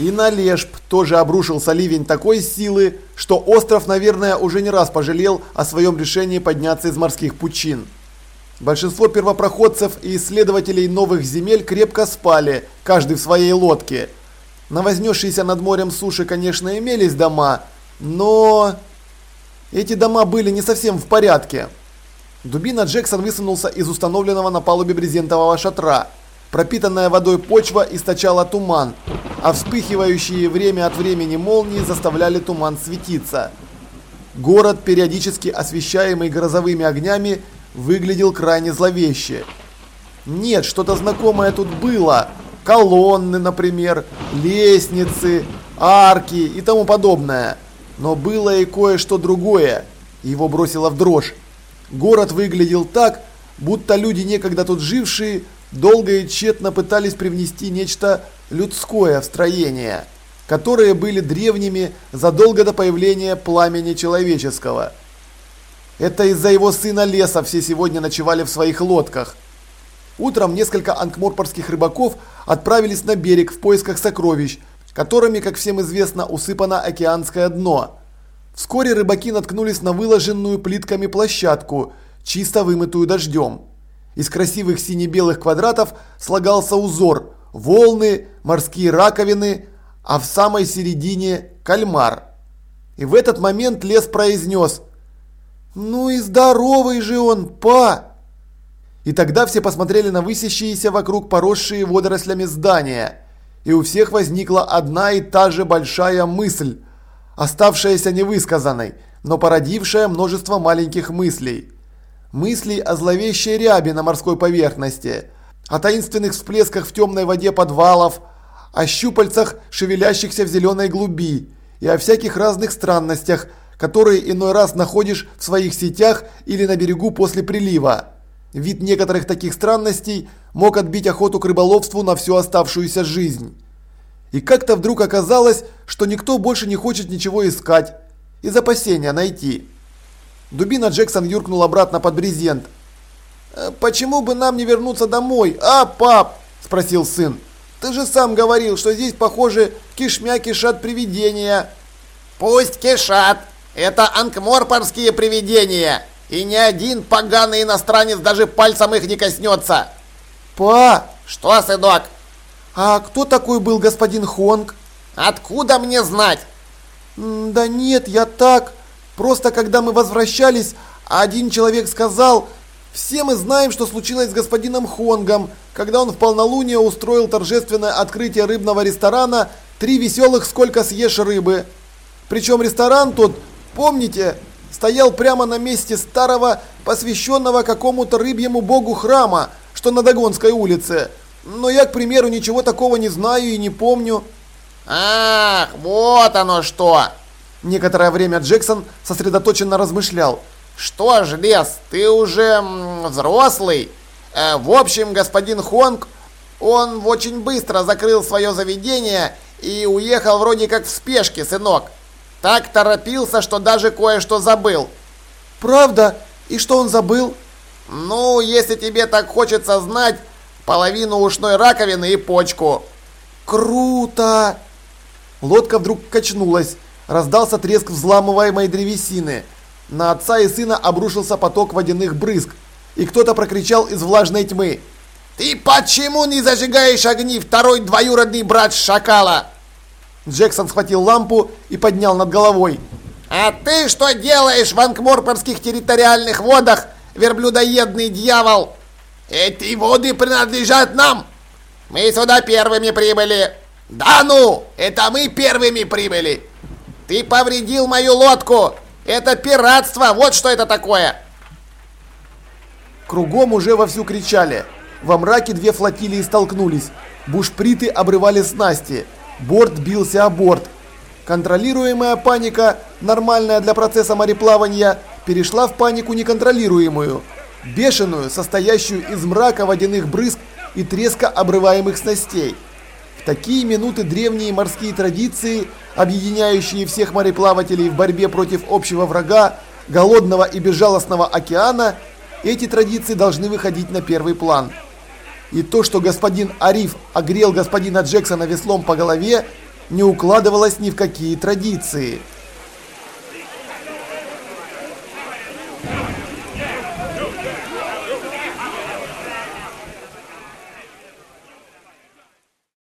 И на Лешб тоже обрушился ливень такой силы, что остров, наверное, уже не раз пожалел о своем решении подняться из морских пучин. Большинство первопроходцев и исследователей новых земель крепко спали, каждый в своей лодке. На вознесшейся над морем суши, конечно, имелись дома, но... Эти дома были не совсем в порядке. Дубина Джексон высунулся из установленного на палубе брезентового шатра. Пропитанная водой почва источала туман, а вспыхивающие время от времени молнии заставляли туман светиться. Город, периодически освещаемый грозовыми огнями, выглядел крайне зловеще. Нет, что-то знакомое тут было. Колонны, например, лестницы, арки и тому подобное. Но было и кое-что другое. Его бросило в дрожь. Город выглядел так, будто люди, некогда тут жившие, долго и тщетно пытались привнести нечто людское строение, которые были древними задолго до появления пламени человеческого. Это из-за его сына Леса все сегодня ночевали в своих лодках. Утром несколько анкморпорских рыбаков отправились на берег в поисках сокровищ, которыми, как всем известно, усыпано океанское дно. Вскоре рыбаки наткнулись на выложенную плитками площадку, чисто вымытую дождем. Из красивых сине-белых квадратов слагался узор – волны, морские раковины, а в самой середине – кальмар. И в этот момент лес произнес «Ну и здоровый же он, па!» И тогда все посмотрели на высящиеся вокруг поросшие водорослями здания. И у всех возникла одна и та же большая мысль, оставшаяся невысказанной, но породившая множество маленьких мыслей – мыслей о зловещей рябе на морской поверхности, о таинственных всплесках в темной воде подвалов, о щупальцах, шевелящихся в зеленой глуби, и о всяких разных странностях, которые иной раз находишь в своих сетях или на берегу после прилива. Вид некоторых таких странностей мог отбить охоту к рыболовству на всю оставшуюся жизнь. И как-то вдруг оказалось, что никто больше не хочет ничего искать, из опасения найти. Дубина Джексон юркнул обратно под брезент. «Э, «Почему бы нам не вернуться домой, а, пап?» – спросил сын. «Ты же сам говорил, что здесь, похоже, кишмя кишат привидения». «Пусть кишат. Это анкморпорские привидения. И ни один поганый иностранец даже пальцем их не коснется». «Па!» «Что, сынок?» «А кто такой был господин Хонг?» «Откуда мне знать?» «Да нет, я так...» Просто когда мы возвращались, один человек сказал, все мы знаем, что случилось с господином Хонгом, когда он в полнолуние устроил торжественное открытие рыбного ресторана «Три веселых, сколько съешь рыбы». Причем ресторан тот, помните, стоял прямо на месте старого, посвященного какому-то рыбьему богу храма, что на Дагонской улице. Но я, к примеру, ничего такого не знаю и не помню. Ах, вот оно что! Некоторое время Джексон сосредоточенно размышлял. «Что ж, Лес, ты уже взрослый. Э, в общем, господин Хонг, он очень быстро закрыл свое заведение и уехал вроде как в спешке, сынок. Так торопился, что даже кое-что забыл». «Правда? И что он забыл?» «Ну, если тебе так хочется знать, половину ушной раковины и почку». «Круто!» Лодка вдруг качнулась. Раздался треск взламываемой древесины. На отца и сына обрушился поток водяных брызг. И кто-то прокричал из влажной тьмы. «Ты почему не зажигаешь огни, второй двоюродный брат шакала?» Джексон схватил лампу и поднял над головой. «А ты что делаешь в анкморпорских территориальных водах, верблюдоедный дьявол? Эти воды принадлежат нам. Мы сюда первыми прибыли. Да ну, это мы первыми прибыли. Ты повредил мою лодку! Это пиратство! Вот что это такое!» Кругом уже вовсю кричали. Во мраке две флотилии столкнулись. Бушприты обрывали снасти. Борт бился о борт. Контролируемая паника, нормальная для процесса мореплавания, перешла в панику неконтролируемую. Бешеную, состоящую из мрака водяных брызг и треска обрываемых снастей. В такие минуты древние морские традиции, объединяющие всех мореплавателей в борьбе против общего врага, голодного и безжалостного океана, эти традиции должны выходить на первый план. И то, что господин Ариф огрел господина Джексона веслом по голове, не укладывалось ни в какие традиции –